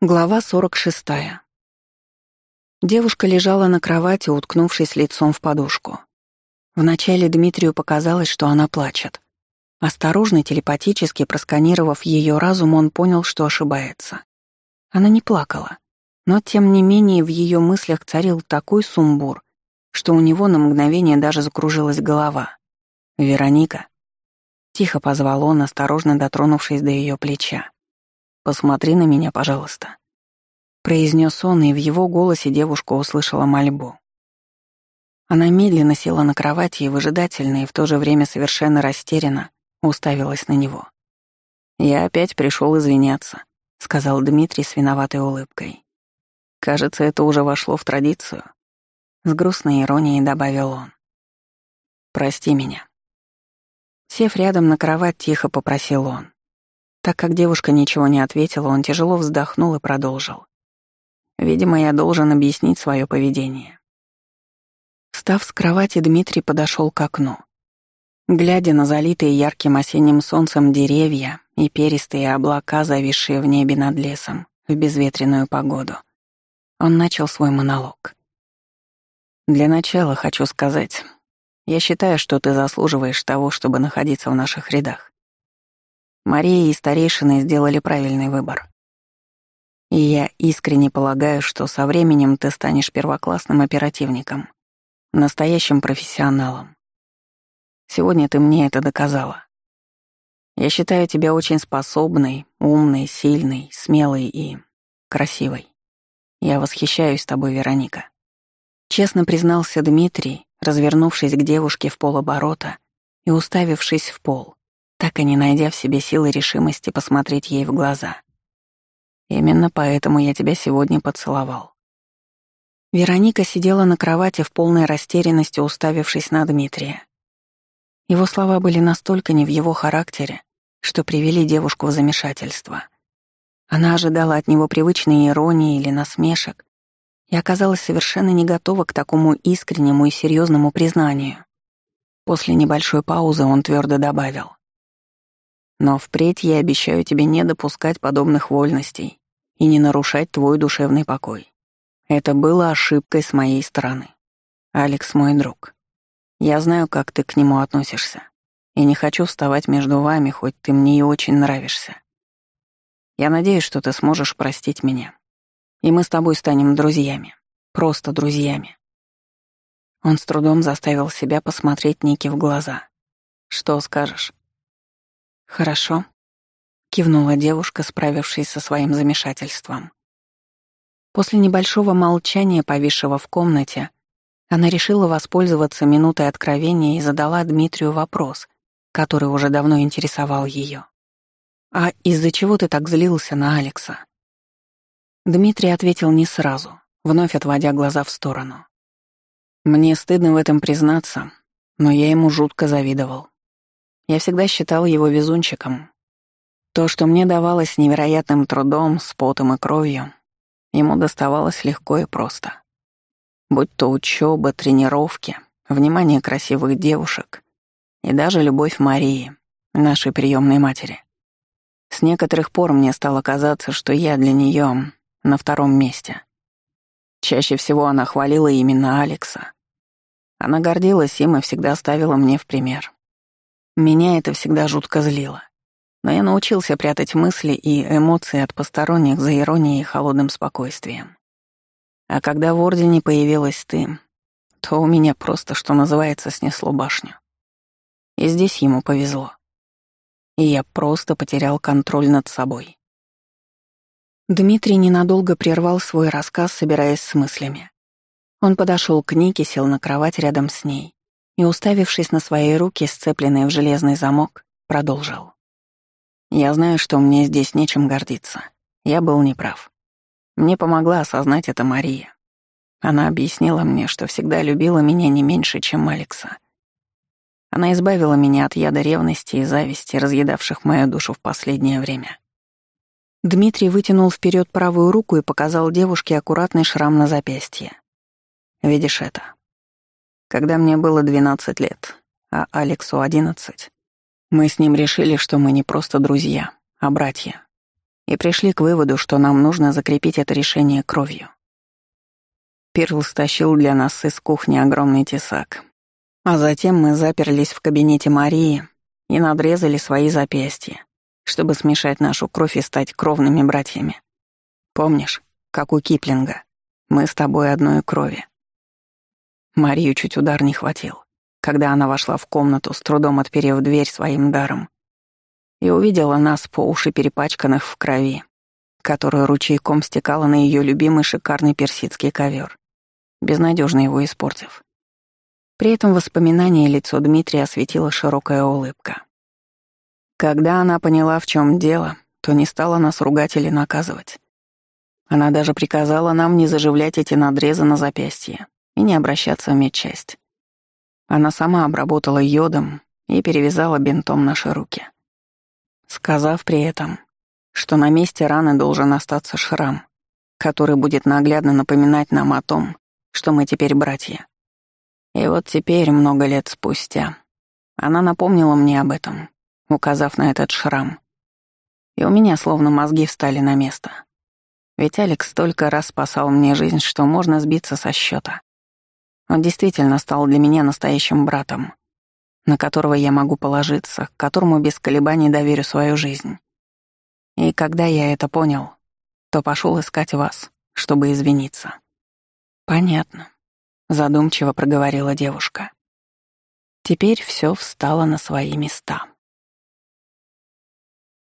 Глава 46. Девушка лежала на кровати, уткнувшись лицом в подушку. Вначале Дмитрию показалось, что она плачет. Осторожно, телепатически просканировав ее разум, он понял, что ошибается. Она не плакала, но тем не менее в ее мыслях царил такой сумбур, что у него на мгновение даже закружилась голова. «Вероника?» Тихо позвал он, осторожно дотронувшись до ее плеча. «Посмотри на меня, пожалуйста», — произнес он, и в его голосе девушка услышала мольбу. Она медленно села на кровати и выжидательно, и в то же время совершенно растерянно уставилась на него. «Я опять пришел извиняться», — сказал Дмитрий с виноватой улыбкой. «Кажется, это уже вошло в традицию», — с грустной иронией добавил он. «Прости меня». Сев рядом на кровать, тихо попросил он. Так как девушка ничего не ответила, он тяжело вздохнул и продолжил. «Видимо, я должен объяснить свое поведение». Встав с кровати, Дмитрий подошел к окну. Глядя на залитые ярким осенним солнцем деревья и перистые облака, зависшие в небе над лесом в безветренную погоду, он начал свой монолог. «Для начала хочу сказать, я считаю, что ты заслуживаешь того, чтобы находиться в наших рядах. Мария и старейшины сделали правильный выбор. И я искренне полагаю, что со временем ты станешь первоклассным оперативником, настоящим профессионалом. Сегодня ты мне это доказала. Я считаю тебя очень способной, умной, сильной, смелой и красивой. Я восхищаюсь тобой, Вероника. Честно признался Дмитрий, развернувшись к девушке в полоборота и уставившись в пол так и не найдя в себе силы решимости посмотреть ей в глаза. Именно поэтому я тебя сегодня поцеловал. Вероника сидела на кровати в полной растерянности, уставившись на Дмитрия. Его слова были настолько не в его характере, что привели девушку в замешательство. Она ожидала от него привычной иронии или насмешек и оказалась совершенно не готова к такому искреннему и серьезному признанию. После небольшой паузы он твердо добавил. Но впредь я обещаю тебе не допускать подобных вольностей и не нарушать твой душевный покой. Это было ошибкой с моей стороны. Алекс мой друг. Я знаю, как ты к нему относишься, и не хочу вставать между вами, хоть ты мне и очень нравишься. Я надеюсь, что ты сможешь простить меня, и мы с тобой станем друзьями, просто друзьями. Он с трудом заставил себя посмотреть Нике в глаза. Что скажешь? «Хорошо», — кивнула девушка, справившись со своим замешательством. После небольшого молчания, повисшего в комнате, она решила воспользоваться минутой откровения и задала Дмитрию вопрос, который уже давно интересовал ее. «А из-за чего ты так злился на Алекса?» Дмитрий ответил не сразу, вновь отводя глаза в сторону. «Мне стыдно в этом признаться, но я ему жутко завидовал. Я всегда считал его везунчиком. То, что мне давалось невероятным трудом, с потом и кровью, ему доставалось легко и просто. Будь то учеба, тренировки, внимание красивых девушек и даже любовь Марии, нашей приемной матери. С некоторых пор мне стало казаться, что я для нее на втором месте. Чаще всего она хвалила именно Алекса. Она гордилась им и всегда ставила мне в пример. Меня это всегда жутко злило. Но я научился прятать мысли и эмоции от посторонних за иронией и холодным спокойствием. А когда в Ордене появилась ты, то у меня просто, что называется, снесло башню. И здесь ему повезло. И я просто потерял контроль над собой. Дмитрий ненадолго прервал свой рассказ, собираясь с мыслями. Он подошел к Нике, сел на кровать рядом с ней и, уставившись на свои руки, сцепленные в железный замок, продолжил. «Я знаю, что мне здесь нечем гордиться. Я был неправ. Мне помогла осознать это Мария. Она объяснила мне, что всегда любила меня не меньше, чем Алекса. Она избавила меня от яда ревности и зависти, разъедавших мою душу в последнее время. Дмитрий вытянул вперед правую руку и показал девушке аккуратный шрам на запястье. «Видишь это? Когда мне было 12 лет, а Алексу 11, мы с ним решили, что мы не просто друзья, а братья. и пришли к выводу, что нам нужно закрепить это решение кровью. Пирл стащил для нас из кухни огромный тесак. А затем мы заперлись в кабинете Марии и надрезали свои запястья, чтобы смешать нашу кровь и стать кровными братьями. Помнишь, как у Киплинга, мы с тобой одной крови. Марию чуть удар не хватил, когда она вошла в комнату, с трудом отперев дверь своим даром, и увидела нас по уши перепачканных в крови, которая ручейком стекала на ее любимый шикарный персидский ковер, безнадежно его испортив. При этом воспоминание лицо Дмитрия осветила широкая улыбка. Когда она поняла, в чем дело, то не стала нас ругать или наказывать. Она даже приказала нам не заживлять эти надрезы на запястье и не обращаться в медчасть. Она сама обработала йодом и перевязала бинтом наши руки сказав при этом, что на месте раны должен остаться шрам, который будет наглядно напоминать нам о том, что мы теперь братья. И вот теперь, много лет спустя, она напомнила мне об этом, указав на этот шрам. И у меня словно мозги встали на место. Ведь Алекс столько раз спасал мне жизнь, что можно сбиться со счета. Он действительно стал для меня настоящим братом, на которого я могу положиться, которому без колебаний доверю свою жизнь. И когда я это понял, то пошел искать вас, чтобы извиниться. Понятно, задумчиво проговорила девушка. Теперь все встало на свои места.